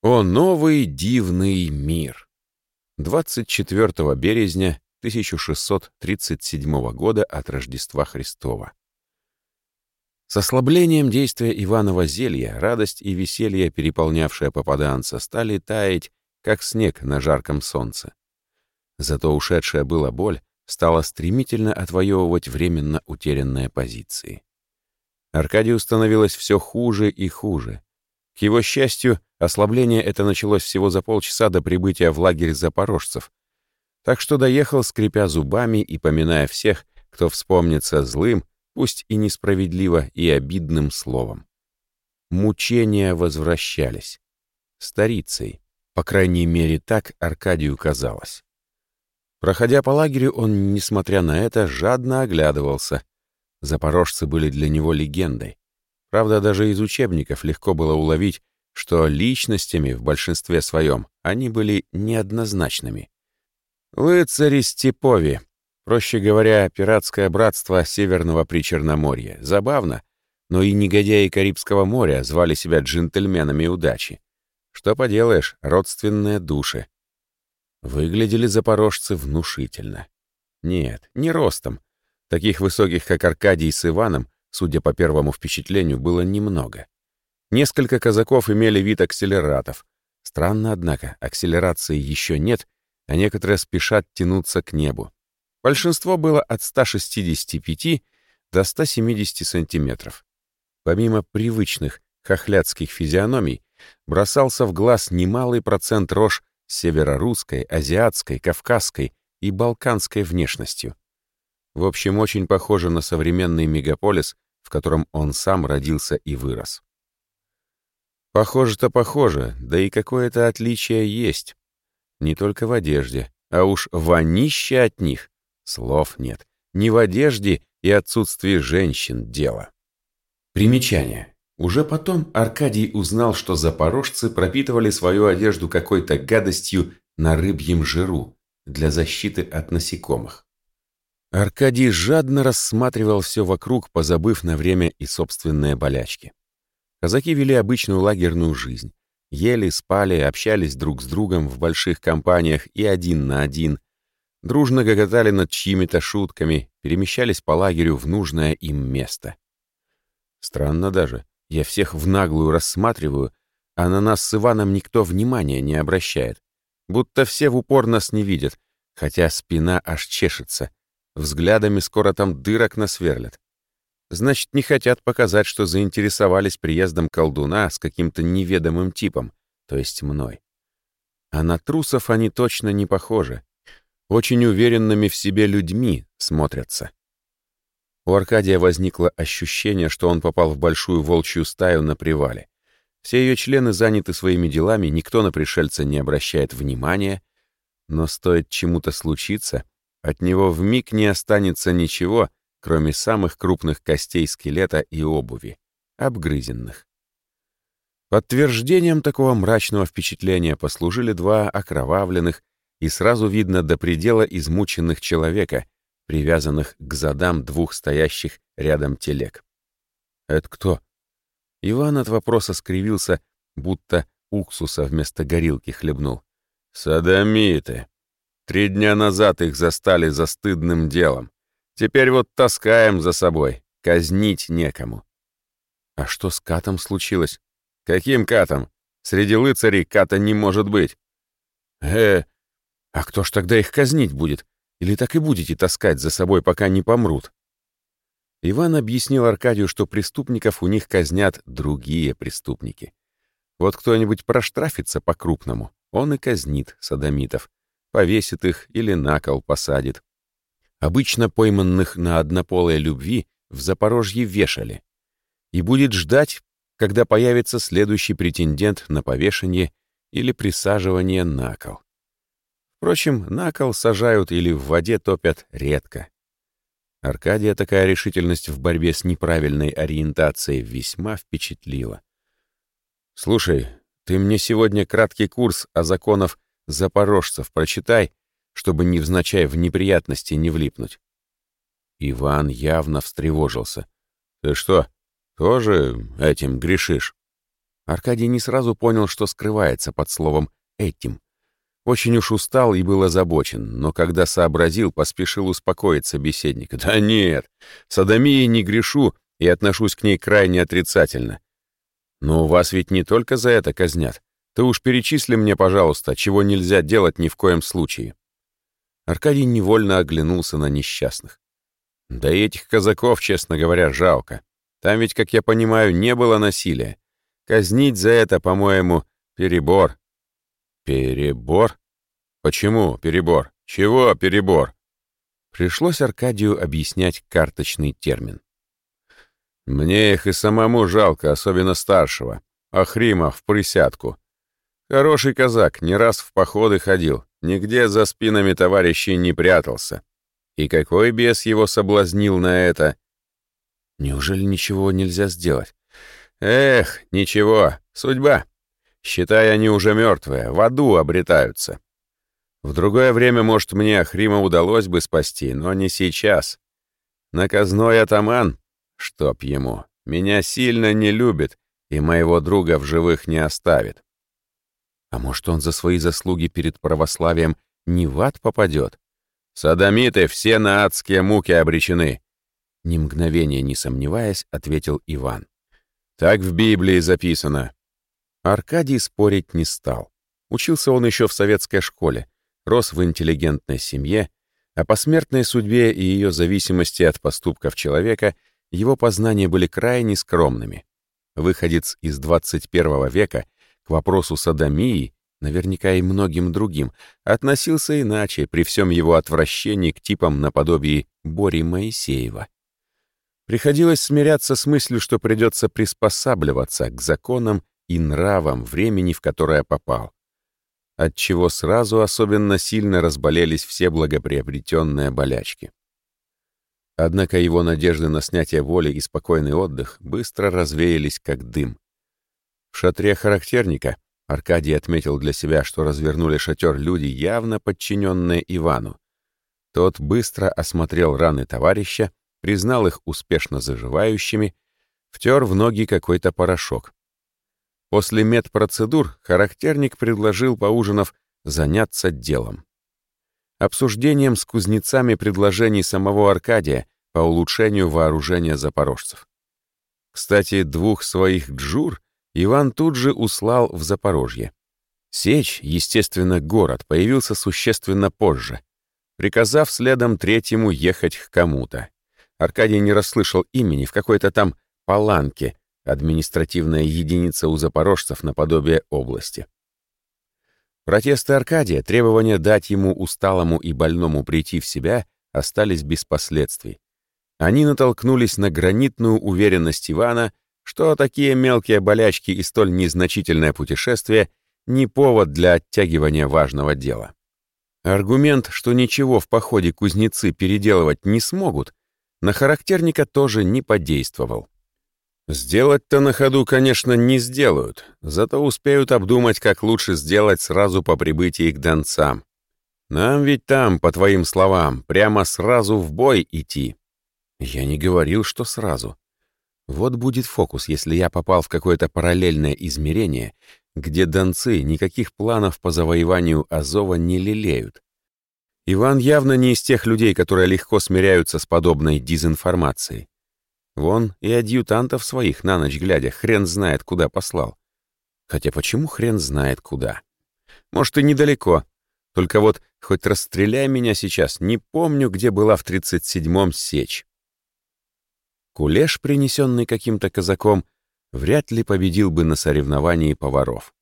О новый дивный мир! 24 березня 1637 года от Рождества Христова. С ослаблением действия Иванова зелья радость и веселье, переполнявшие попаданца, стали таять, как снег на жарком солнце. Зато ушедшая была боль стала стремительно отвоевывать временно утерянные позиции. Аркадию становилось все хуже и хуже. К его счастью, ослабление это началось всего за полчаса до прибытия в лагерь запорожцев, так что доехал, скрипя зубами и поминая всех, кто вспомнится злым, пусть и несправедливо, и обидным словом. Мучения возвращались. Старицей. По крайней мере, так Аркадию казалось. Проходя по лагерю, он, несмотря на это, жадно оглядывался. Запорожцы были для него легендой. Правда, даже из учебников легко было уловить, что личностями в большинстве своем они были неоднозначными. Лыцари Степови, проще говоря, пиратское братство Северного Причерноморья. Забавно, но и негодяи Карибского моря звали себя джентльменами удачи. Что поделаешь, родственные души. Выглядели запорожцы внушительно. Нет, не ростом. Таких высоких, как Аркадий с Иваном, судя по первому впечатлению, было немного. Несколько казаков имели вид акселератов. Странно, однако, акселерации еще нет, а некоторые спешат тянуться к небу. Большинство было от 165 до 170 сантиметров. Помимо привычных хохлядских физиономий, бросался в глаз немалый процент рож северорусской, азиатской, кавказской и балканской внешностью. В общем, очень похоже на современный мегаполис, в котором он сам родился и вырос. Похоже-то похоже, да и какое-то отличие есть. Не только в одежде, а уж вонище от них. Слов нет. Не в одежде и отсутствии женщин дело. Примечание. Уже потом Аркадий узнал, что запорожцы пропитывали свою одежду какой-то гадостью на рыбьем жиру для защиты от насекомых. Аркадий жадно рассматривал все вокруг, позабыв на время и собственные болячки. Казаки вели обычную лагерную жизнь. Ели, спали, общались друг с другом в больших компаниях и один на один. Дружно гоготали над чьими-то шутками, перемещались по лагерю в нужное им место. Странно даже, я всех в наглую рассматриваю, а на нас с Иваном никто внимания не обращает. Будто все в упор нас не видят, хотя спина аж чешется. Взглядами скоро там дырок насверлят. Значит, не хотят показать, что заинтересовались приездом колдуна с каким-то неведомым типом, то есть мной. А на трусов они точно не похожи. Очень уверенными в себе людьми смотрятся. У Аркадия возникло ощущение, что он попал в большую волчью стаю на привале. Все ее члены заняты своими делами, никто на пришельца не обращает внимания, но стоит чему-то случиться, от него в миг не останется ничего, кроме самых крупных костей скелета и обуви, обгрызенных. Подтверждением такого мрачного впечатления послужили два окровавленных и сразу видно до предела измученных человека — привязанных к задам двух стоящих рядом телег. «Это кто?» Иван от вопроса скривился, будто уксуса вместо горилки хлебнул. «Садомиты. Три дня назад их застали за стыдным делом. Теперь вот таскаем за собой. Казнить некому». «А что с катом случилось?» «Каким катом? Среди лыцарей ката не может быть». «Э, а кто ж тогда их казнить будет? Или так и будете таскать за собой, пока не помрут?» Иван объяснил Аркадию, что преступников у них казнят другие преступники. Вот кто-нибудь проштрафится по-крупному, он и казнит садомитов, повесит их или на кол посадит. Обычно пойманных на однополой любви в Запорожье вешали. И будет ждать, когда появится следующий претендент на повешение или присаживание на кол. Впрочем, на кол сажают или в воде топят редко. Аркадия такая решительность в борьбе с неправильной ориентацией весьма впечатлила. «Слушай, ты мне сегодня краткий курс о законах запорожцев прочитай, чтобы невзначай в неприятности не влипнуть». Иван явно встревожился. «Ты что, тоже этим грешишь?» Аркадий не сразу понял, что скрывается под словом «этим». Очень уж устал и был озабочен, но когда сообразил, поспешил успокоить собеседника. «Да нет, садомией не грешу и отношусь к ней крайне отрицательно. Но вас ведь не только за это казнят. Ты уж перечисли мне, пожалуйста, чего нельзя делать ни в коем случае». Аркадий невольно оглянулся на несчастных. Да этих казаков, честно говоря, жалко. Там ведь, как я понимаю, не было насилия. Казнить за это, по-моему, перебор. Перебор? Почему перебор? Чего перебор? Пришлось Аркадию объяснять карточный термин. Мне их и самому жалко, особенно старшего. Ахрима в присядку. Хороший казак, не раз в походы ходил, нигде за спинами товарищей не прятался. И какой бес его соблазнил на это? Неужели ничего нельзя сделать? Эх, ничего, судьба. Считай, они уже мертвые, в аду обретаются. В другое время, может, мне Ахрима удалось бы спасти, но не сейчас. Наказной атаман, чтоб ему, меня сильно не любит и моего друга в живых не оставит. А может, он за свои заслуги перед православием не в ад попадет? Садомиты все на адские муки обречены. Ни мгновения не сомневаясь, ответил Иван. Так в Библии записано. Аркадий спорить не стал. Учился он еще в советской школе, рос в интеллигентной семье, а по смертной судьбе и ее зависимости от поступков человека его познания были крайне скромными. Выходец из 21 века к вопросу садомии, наверняка и многим другим, относился иначе при всем его отвращении к типам наподобие Бори Моисеева. Приходилось смиряться с мыслью, что придется приспосабливаться к законам и нравам времени, в которое попал. Отчего сразу особенно сильно разболелись все благоприобретенные болячки. Однако его надежды на снятие воли и спокойный отдых быстро развеялись, как дым. В шатре характерника Аркадий отметил для себя, что развернули шатер люди, явно подчиненные Ивану. Тот быстро осмотрел раны товарища, признал их успешно заживающими, втер в ноги какой-то порошок. После медпроцедур характерник предложил, поужинав, заняться делом. Обсуждением с кузнецами предложений самого Аркадия по улучшению вооружения запорожцев. Кстати, двух своих джур Иван тут же услал в Запорожье. Сечь, естественно, город, появился существенно позже, приказав следом третьему ехать к кому-то. Аркадий не расслышал имени в какой-то там Паланке, административная единица у запорожцев наподобие области. Протесты Аркадия, требования дать ему усталому и больному прийти в себя, остались без последствий. Они натолкнулись на гранитную уверенность Ивана, что такие мелкие болячки и столь незначительное путешествие не повод для оттягивания важного дела. Аргумент, что ничего в походе кузнецы переделывать не смогут, на характерника тоже не подействовал. Сделать-то на ходу, конечно, не сделают, зато успеют обдумать, как лучше сделать сразу по прибытии к донцам. Нам ведь там, по твоим словам, прямо сразу в бой идти. Я не говорил, что сразу. Вот будет фокус, если я попал в какое-то параллельное измерение, где донцы никаких планов по завоеванию Азова не лелеют. Иван явно не из тех людей, которые легко смиряются с подобной дезинформацией. Вон и адъютантов своих на ночь глядя хрен знает, куда послал. Хотя почему хрен знает куда? Может, и недалеко. Только вот хоть расстреляй меня сейчас, не помню, где была в 37-м сечь. Кулеш, принесенный каким-то казаком, вряд ли победил бы на соревновании поваров.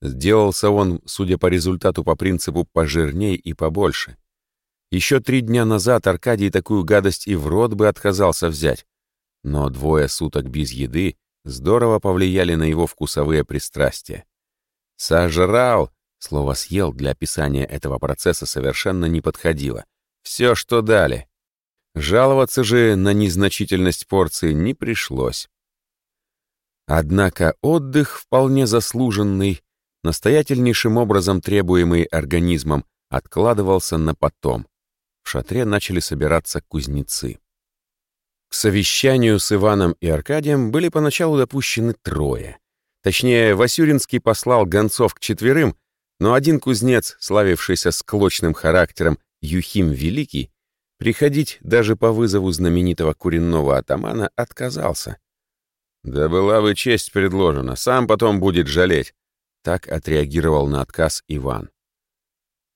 Сделался он, судя по результату, по принципу пожирней и побольше. Еще три дня назад Аркадий такую гадость и в рот бы отказался взять. Но двое суток без еды здорово повлияли на его вкусовые пристрастия. «Сожрал!» — слово «съел» для описания этого процесса совершенно не подходило. Все, что дали. Жаловаться же на незначительность порции не пришлось. Однако отдых, вполне заслуженный, настоятельнейшим образом требуемый организмом, откладывался на потом. В шатре начали собираться кузнецы. К совещанию с Иваном и Аркадием были поначалу допущены трое. Точнее, Васюринский послал гонцов к четверым, но один кузнец, славившийся склочным характером Юхим Великий, приходить даже по вызову знаменитого куренного атамана отказался. «Да была бы честь предложена, сам потом будет жалеть», — так отреагировал на отказ Иван.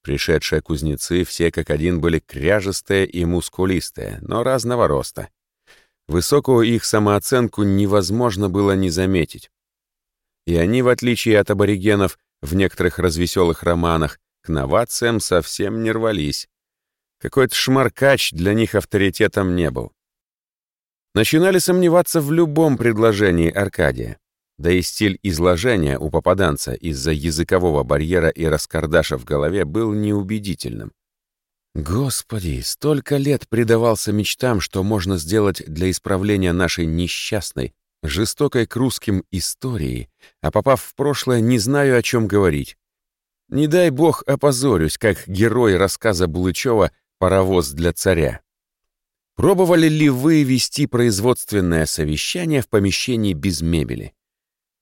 Пришедшие кузнецы все как один были кряжестые и мускулистые, но разного роста. Высокую их самооценку невозможно было не заметить. И они, в отличие от аборигенов, в некоторых развеселых романах, к новациям совсем не рвались. Какой-то шмаркач для них авторитетом не был. Начинали сомневаться в любом предложении Аркадия. Да и стиль изложения у попаданца из-за языкового барьера и раскардаша в голове был неубедительным. Господи, столько лет предавался мечтам, что можно сделать для исправления нашей несчастной, жестокой к русским истории, а попав в прошлое, не знаю, о чем говорить. Не дай бог опозорюсь, как герой рассказа Булычева «Паровоз для царя». Пробовали ли вы вести производственное совещание в помещении без мебели?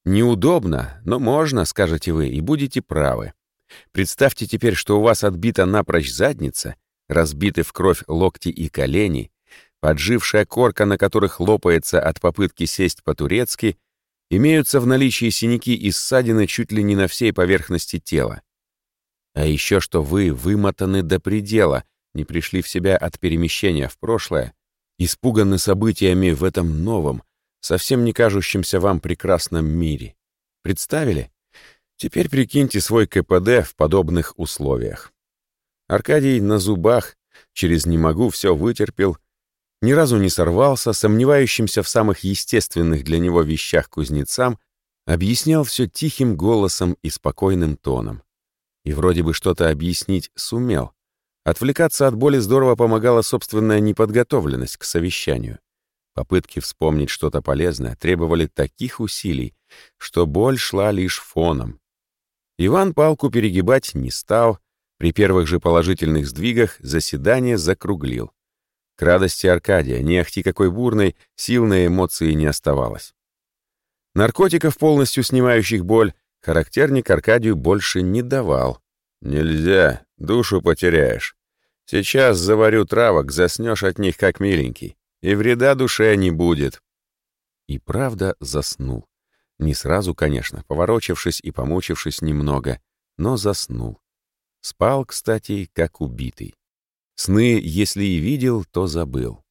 Неудобно, но можно, скажете вы, и будете правы. Представьте теперь, что у вас отбита напрочь задница, разбиты в кровь локти и колени, поджившая корка, на которых лопается от попытки сесть по-турецки, имеются в наличии синяки и ссадины чуть ли не на всей поверхности тела. А еще что вы вымотаны до предела, не пришли в себя от перемещения в прошлое, испуганы событиями в этом новом, совсем не кажущемся вам прекрасном мире. Представили? Теперь прикиньте свой КПД в подобных условиях. Аркадий на зубах, через «не могу» все вытерпел — ни разу не сорвался, сомневающимся в самых естественных для него вещах кузнецам, объяснял все тихим голосом и спокойным тоном. И вроде бы что-то объяснить сумел. Отвлекаться от боли здорово помогала собственная неподготовленность к совещанию. Попытки вспомнить что-то полезное требовали таких усилий, что боль шла лишь фоном. Иван палку перегибать не стал, при первых же положительных сдвигах заседание закруглил. К радости Аркадия, не ахти какой бурной, сил на эмоции не оставалось. Наркотиков, полностью снимающих боль, характерник Аркадию больше не давал. «Нельзя, душу потеряешь. Сейчас заварю травок, заснешь от них как миленький, и вреда душе не будет». И правда заснул. Не сразу, конечно, поворочившись и помучившись немного, но заснул. Спал, кстати, как убитый. Сны, если и видел, то забыл.